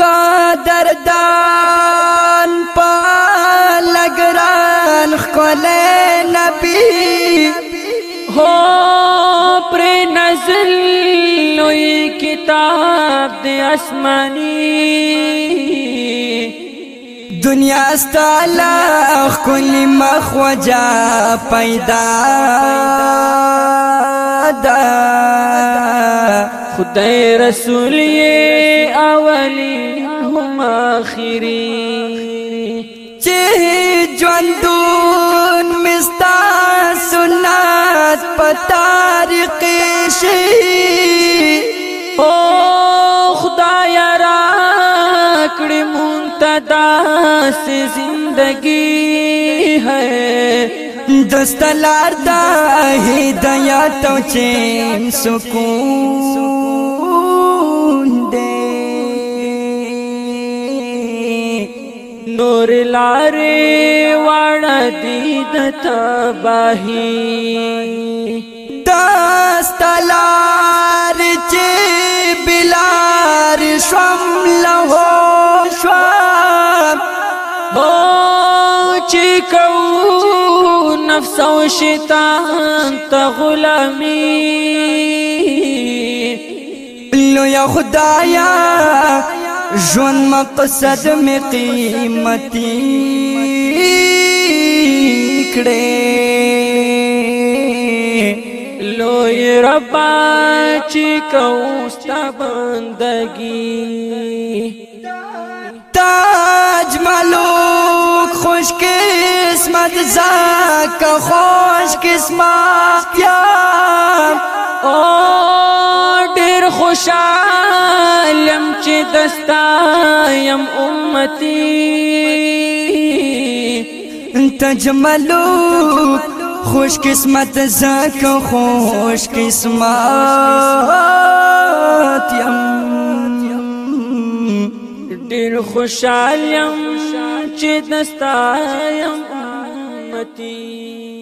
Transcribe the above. قدردان په لګران خپل نبی هو پر نزل لوی کتاب د اسماني دنیا ستاله خپل مخ وجا پیدا ده خدای رسول اولی هم آخری چې ژوندون مستا سنت پتارق شي او خدای را کړی مونته داسې زندگی ہے دستلار دا هدایت او چین سکون دے نور لارې وړ دي د تباہي دستلار چې بلار شم له شو او چې کوم نفس او شیطان ته غلامی لو یا خدایا ژوند مقصد می قیمتي کړې لو رب چې کوستا بندگی تاج ملوک خوش کې قسمت زاک خوش قسمت یم او ډیر خوشالم چې دستا امتي امتی جملو خوش قسمت زاک خوش قسمت یم ډیر خوشالم چې دستا یم رحمتي